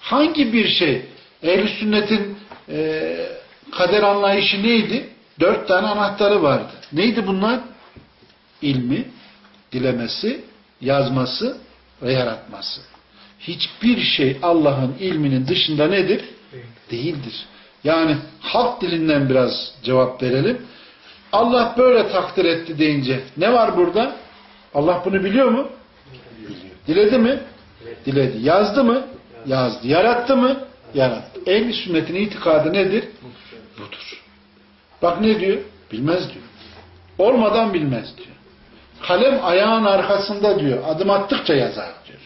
Hangi bir şey? Ehl-i sünnetin e, kader anlayışı neydi? Dört tane anahtarı vardı. Neydi bunlar? İlmi, dilemesi, yazması ve yaratması. Hiçbir şey Allah'ın ilminin dışında nedir? Değildir. Yani halk dilinden biraz cevap verelim. Allah böyle takdir etti deyince ne var burada? Allah bunu biliyor mu? Biliyor. Diledi mi? Diledi. Yazdı mı? Yazdı. Yarattı mı? Yarattı. Ehli sünnetin itikadı nedir? Budur. Bak ne diyor? Bilmez diyor. Olmadan bilmez diyor. Kalem ayağın arkasında diyor. Adım attıkça yazar diyor.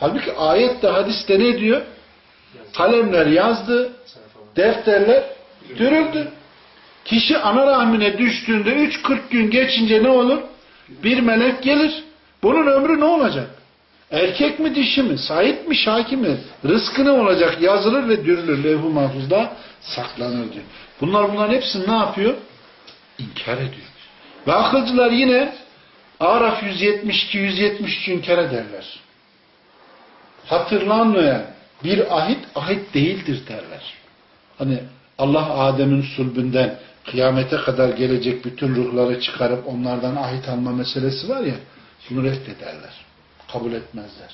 Halbuki ayette hadiste ne diyor? Kalemler yazdı, defterler dürüldü. Kişi ana rahmine düştüğünde 3-40 gün geçince ne olur? Bir melek gelir. Bunun ömrü ne olacak? Erkek mi dişi mi? Sahip mi şaki mi? Rızkı ne olacak? Yazılır ve dürülür. Levh-i mahfuzda saklanır diyor. Bunlar bunların hepsini ne yapıyor? İnkar ediyor. Ve akılcılar yine Araf 172-173 inkar ederler. Hatırlanmayan bir ahit ahit değildir derler. Hani Allah Adem'in sulbünden kıyamete kadar gelecek bütün ruhları çıkarıp onlardan ahit alma meselesi var ya bunu reddederler. Kabul etmezler.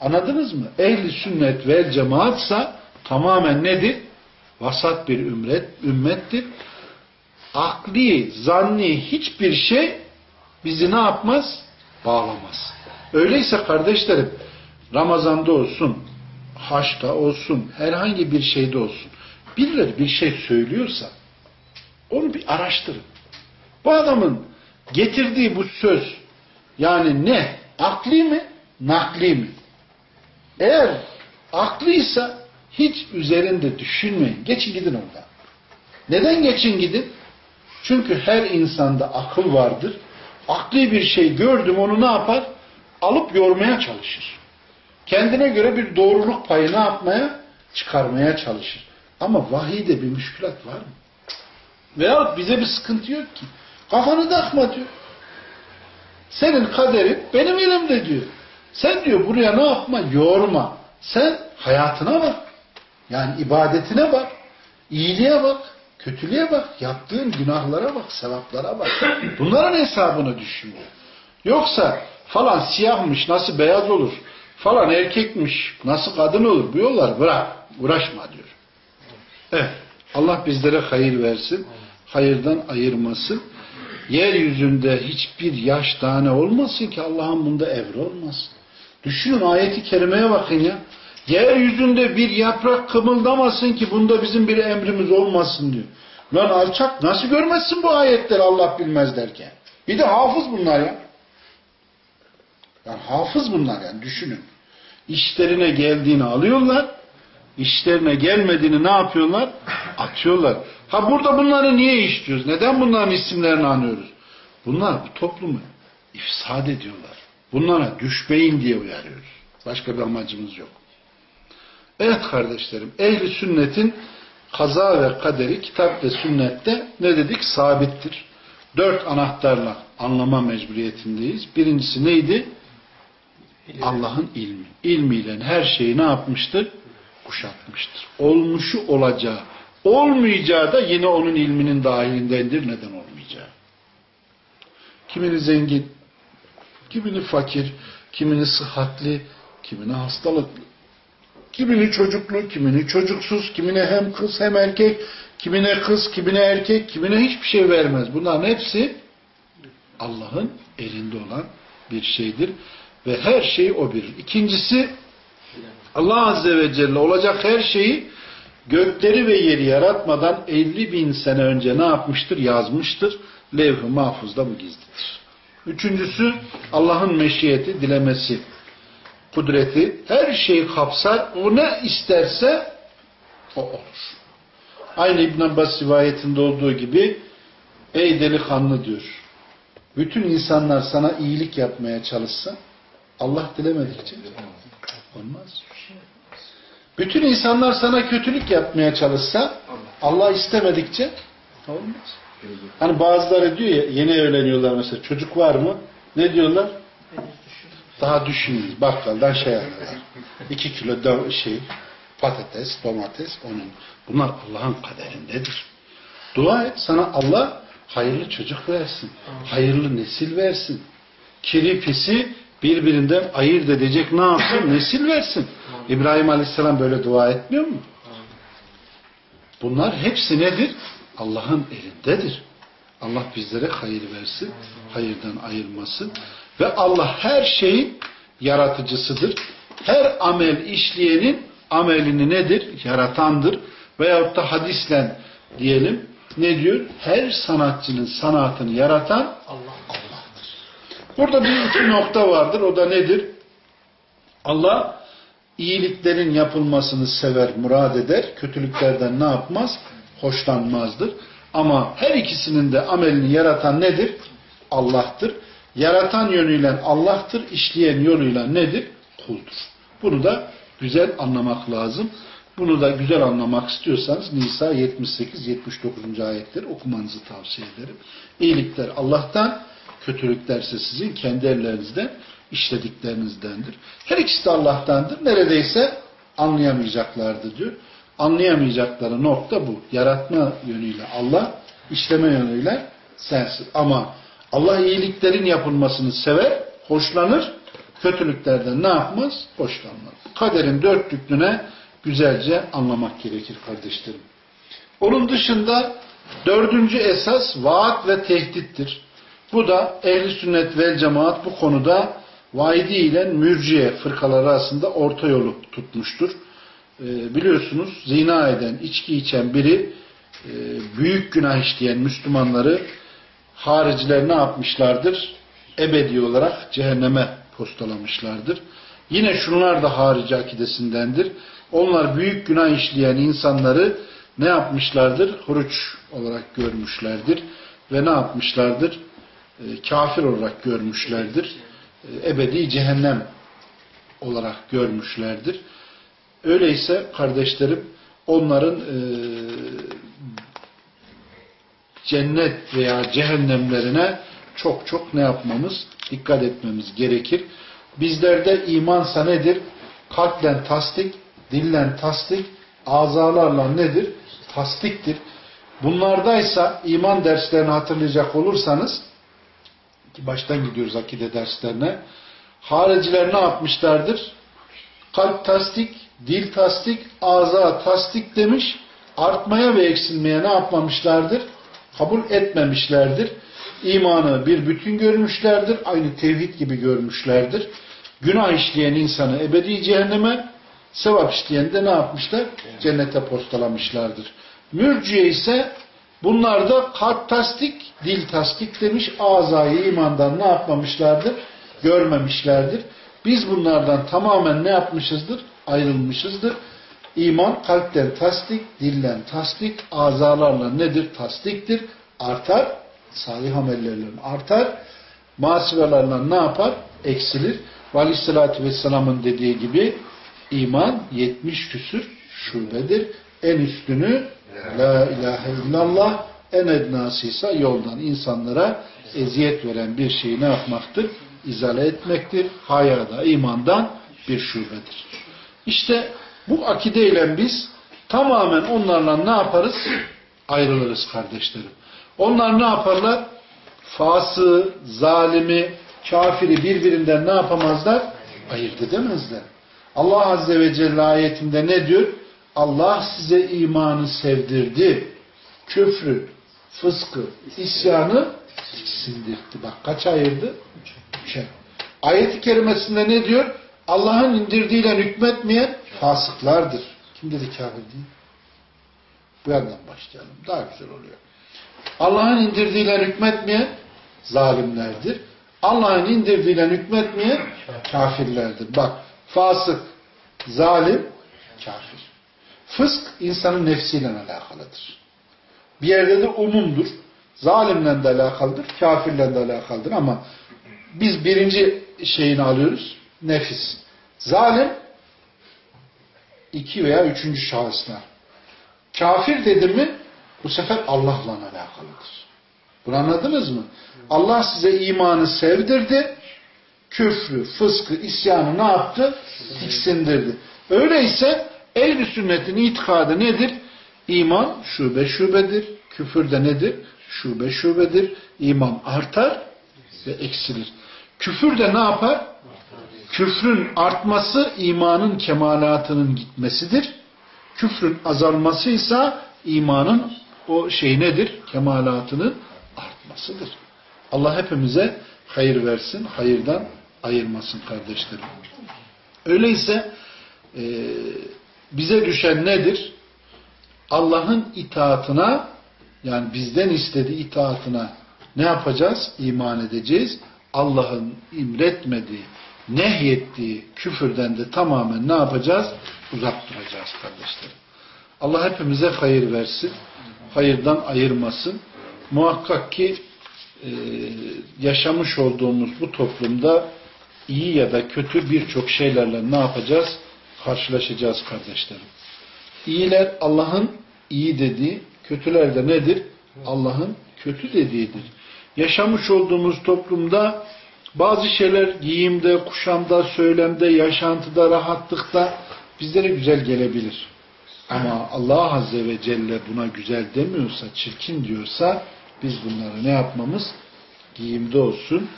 Anladınız mı? Ehli sünnet vel cemaatsa tamamen nedir? Vasat bir ümmet, ümmettir. Akli, zanni hiçbir şey bizi ne yapmaz? Bağlamaz. Öyleyse kardeşlerim Ramazan'da olsun, haçta olsun, herhangi bir şeyde olsun birileri bir şey söylüyorsa onu bir araştırın. Bu adamın getirdiği bu söz yani ne? Akli mi? Nakli mi? Eğer aklıysa hiç üzerinde düşünmeyin. Geçin gidin oradan. Neden geçin gidin? Çünkü her insanda akıl vardır. Akli bir şey gördüm onu ne yapar? Alıp yormaya çalışır. Kendine göre bir doğruluk payı ne yapmaya? Çıkarmaya çalışır. Ama vahiyde bir müşkülat var mı? Veyahut bize bir sıkıntı yok ki. Kafanı takma diyor. Senin kaderin benim elimde diyor. Sen diyor buraya ne yapma? Yorma. Sen hayatına bak. Yani ibadetine bak. iyiliğe bak. Kötülüğe bak. Yaptığın günahlara bak. Sevaplara bak. Bunların hesabını düşünüyor. Yoksa falan siyahmış nasıl beyaz olur? Falan erkekmiş nasıl kadın olur? Bu yollar bırak. Uğraşma diyor. Evet. Allah bizlere hayır versin. Hayırdan ayırmasın. Yeryüzünde hiçbir yaş tane olmasın ki Allah'ın bunda evri olmasın. Düşünün ayeti kerimeye bakın ya. Yeryüzünde bir yaprak kımıldamasın ki bunda bizim bir emrimiz olmasın diyor. Lan alçak nasıl görmezsin bu ayetleri Allah bilmez derken. Bir de hafız bunlar ya. Yani hafız bunlar yani düşünün. İşlerine geldiğini alıyorlar. İşlerine gelmediğini ne yapıyorlar? Atıyorlar. Ha burada bunları niye işliyoruz? Neden bunların isimlerini anıyoruz? Bunlar bu toplumu ifsad ediyorlar. Bunlara düşmeyin diye uyarıyoruz. Başka bir amacımız yok. Evet kardeşlerim, ehli sünnetin kaza ve kaderi kitap ve sünnette ne dedik? Sabittir. Dört anahtarla anlama mecburiyetindeyiz. Birincisi neydi? Allah'ın ilmi. İlmiyle her şeyi ne yapmıştır? Kuşatmıştır. Olmuşu olacağı, olmayacağı da yine onun ilminin dahilindendir. Neden olmayacağı? Kimini zengin, kimini fakir, kimini sıhhatli, kimini hastalıklı, kimini çocuklu, kimini çocuksuz, kimine hem kız hem erkek, kimine kız, kimine erkek, kimine hiçbir şey vermez. Bunların hepsi Allah'ın elinde olan bir şeydir. Ve her şey o bir. İkincisi Allah Azze ve Celle olacak her şeyi gökleri ve yeri yaratmadan 50 bin sene önce ne yapmıştır? Yazmıştır. Levh-i mahfuzda bu gizlidir. Üçüncüsü Allah'ın meşiyeti, dilemesi, kudreti her şeyi kapsar. O ne isterse o olur. Aynı İbn Abbas rivayetinde olduğu gibi ey delikanlı diyor. Bütün insanlar sana iyilik yapmaya çalışsa Allah dilemedikçe olmaz. Bütün insanlar sana kötülük yapmaya çalışsa Allah istemedikçe olmaz. Hani bazıları diyor ya yeni evleniyorlar mesela çocuk var mı? Ne diyorlar? Daha düşünmeyiz. Bakkaldan şey alıyorlar. İki kilo da şey patates, domates onun. Bunlar Allah'ın kaderindedir. Dua et sana Allah hayırlı çocuk versin. Hayırlı nesil versin. Kiri pisi birbirinden ayırt edecek ne yapsın? Nesil versin. İbrahim Aleyhisselam böyle dua etmiyor mu? Bunlar hepsi nedir? Allah'ın elindedir. Allah bizlere hayır versin, hayırdan ayırmasın. Ve Allah her şeyin yaratıcısıdır. Her amel işleyenin amelini nedir? Yaratandır. Veyahut da hadisle diyelim ne diyor? Her sanatçının sanatını yaratan Allah'tır. Burada bir iki nokta vardır. O da nedir? Allah iyiliklerin yapılmasını sever, murad eder. Kötülüklerden ne yapmaz? Hoşlanmazdır. Ama her ikisinin de amelini yaratan nedir? Allah'tır. Yaratan yönüyle Allah'tır, işleyen yoluyla nedir? Kuldur. Bunu da güzel anlamak lazım. Bunu da güzel anlamak istiyorsanız Nisa 78-79. ayetleri okumanızı tavsiye ederim. İyilikler Allah'tan, kötülüklerse sizin kendi ellerinizden işlediklerinizdendir. Her ikisi de Allah'tandır. Neredeyse anlayamayacaklardır diyor. Anlayamayacakları nokta bu. Yaratma yönüyle Allah, işleme yönüyle sensin. Ama Allah iyiliklerin yapılmasını sever, hoşlanır. Kötülüklerden ne yapmaz? Hoşlanmaz. Kaderin dörtlüklüğüne güzelce anlamak gerekir kardeşlerim. Onun dışında dördüncü esas vaat ve tehdittir. Bu da ehli sünnet vel cemaat bu konuda vaidi ile mürciye fırkaları arasında orta yolu tutmuştur. Ee, biliyorsunuz zina eden, içki içen biri e, büyük günah işleyen Müslümanları hariciler ne yapmışlardır? Ebedi olarak cehenneme postalamışlardır. Yine şunlar da harici akidesindendir. Onlar büyük günah işleyen insanları ne yapmışlardır? Huruç olarak görmüşlerdir. Ve ne yapmışlardır? E, kafir olarak görmüşlerdir. E, ebedi cehennem olarak görmüşlerdir. Öyleyse kardeşlerim onların e, cennet veya cehennemlerine çok çok ne yapmamız? Dikkat etmemiz gerekir. Bizlerde imansa nedir? Kalplen tasdik, dillen tasdik, azalarla nedir? Tasdiktir. Bunlardaysa iman derslerini hatırlayacak olursanız ki baştan gidiyoruz akide derslerine hariciler ne yapmışlardır? Kalp tasdik, dil tasdik, ağza tasdik demiş. Artmaya ve eksilmeye ne yapmamışlardır? Kabul etmemişlerdir. İmanı bir bütün görmüşlerdir. Aynı tevhid gibi görmüşlerdir. Günah işleyen insanı ebedi cehenneme, sevap işleyen de ne yapmışlar? Cennete postalamışlardır. Mürciye ise bunlar da kalp tasdik, dil tasdik demiş. Azayı imandan ne yapmamışlardır? Görmemişlerdir. Biz bunlardan tamamen ne yapmışızdır? Ayrılmışızdır. İman kalpten tasdik, dillen tasdik, azalarla nedir? Tasdiktir. Artar. Salih amellerle artar. Masivelerle ne yapar? Eksilir. Ve aleyhissalatü vesselamın dediği gibi iman 70 küsür şubedir. En üstünü La ilahe illallah en ednasıysa yoldan insanlara eziyet veren bir şeyi ne yapmaktır? İzale etmektir. Hayada, imandan bir şubedir. İşte bu akideyle biz tamamen onlarla ne yaparız? Ayrılırız kardeşlerim. Onlar ne yaparlar? Fası, zalimi, kafiri birbirinden ne yapamazlar? Ayırt edemezler. Allah Azze ve Celle ayetinde ne diyor? Allah size imanı sevdirdi. Küfrü, fıskı, isyanı sindirdi. Bak kaç ayırdı? Üçe. Ayet-i kerimesinde ne diyor? Allah'ın indirdiğiyle hükmetmeyen fasıklardır. Kim dedi kafir değil? Bu yandan başlayalım. Daha güzel oluyor. Allah'ın indirdiğiyle hükmetmeyen zalimlerdir. Allah'ın indirdiğiyle hükmetmeyen kafirlerdir. Bak fasık, zalim, kafir. Fısk insanın nefsiyle alakalıdır. Bir yerde de umumdur. Zalimle de alakalıdır, kafirle de alakalıdır ama biz birinci şeyini alıyoruz. Nefis. Zalim iki veya üçüncü şahıslar. Kafir dedi mi bu sefer Allah'la alakalıdır. Bunu anladınız mı? Allah size imanı sevdirdi. Küfrü, fıskı, isyanı ne yaptı? Tiksindirdi. Öyleyse ehl sünnetin itikadı nedir? İman şube şubedir. Küfür de nedir? Şube şubedir. İman artar ve eksilir. Küfür de ne yapar? Küfrün artması imanın kemalatının gitmesidir. Küfrün azalması ise imanın o şey nedir? Kemalatının artmasıdır. Allah hepimize hayır versin, hayırdan ayırmasın kardeşlerim. Öyleyse e, bize düşen nedir? Allah'ın itaatına yani bizden istediği itaatına ne yapacağız? İman edeceğiz. Allah'ın imretmediği, nehyettiği küfürden de tamamen ne yapacağız? Uzak duracağız kardeşlerim. Allah hepimize hayır versin. Hayırdan ayırmasın. Muhakkak ki e, yaşamış olduğumuz bu toplumda iyi ya da kötü birçok şeylerle ne yapacağız? Karşılaşacağız kardeşlerim. İyiler Allah'ın iyi dediği, kötüler de nedir? Allah'ın kötü dediğidir. Yaşamış olduğumuz toplumda bazı şeyler giyimde, kuşamda, söylemde, yaşantıda, rahatlıkta bizlere güzel gelebilir. Ama Allah Azze ve Celle buna güzel demiyorsa, çirkin diyorsa biz bunları ne yapmamız? Giyimde olsun,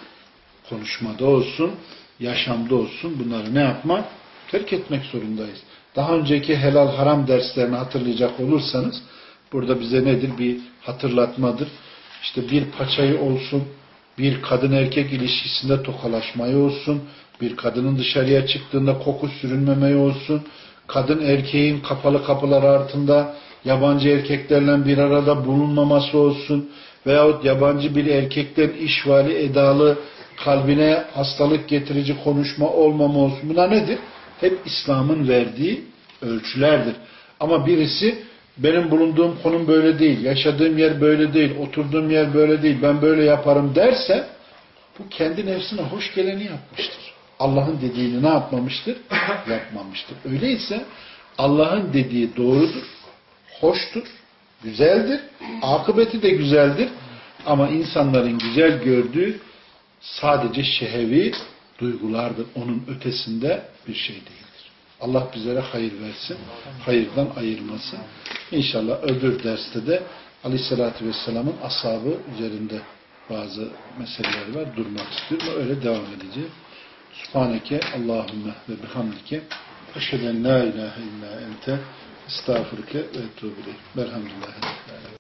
konuşmada olsun, yaşamda olsun bunları ne yapmak? Terk etmek zorundayız. Daha önceki helal haram derslerini hatırlayacak olursanız burada bize nedir? Bir hatırlatmadır. İşte bir paçayı olsun, bir kadın erkek ilişkisinde tokalaşmayı olsun, bir kadının dışarıya çıktığında koku sürünmemeyi olsun, kadın erkeğin kapalı kapılar altında yabancı erkeklerle bir arada bulunmaması olsun veyahut yabancı bir erkekten işvali edalı kalbine hastalık getirici konuşma olmama olsun. Buna nedir? Hep İslam'ın verdiği ölçülerdir. Ama birisi benim bulunduğum konum böyle değil, yaşadığım yer böyle değil, oturduğum yer böyle değil, ben böyle yaparım derse bu kendi nefsine hoş geleni yapmıştır. Allah'ın dediğini ne yapmamıştır? Yapmamıştır. Öyleyse Allah'ın dediği doğrudur, hoştur, güzeldir, akıbeti de güzeldir. Ama insanların güzel gördüğü sadece şehevi duygulardır. Onun ötesinde bir şey değildir. Allah bizlere hayır versin, hayırdan ayırmasın. İnşallah öbür derste de Aleyhisselatü Vesselam'ın ashabı üzerinde bazı meseleler var. Durmak istiyorum. Öyle devam edeceğiz. Subhaneke Allahümme ve bihamdike eşheden la ilahe illa ente estağfurke ve etûbü Velhamdülillahi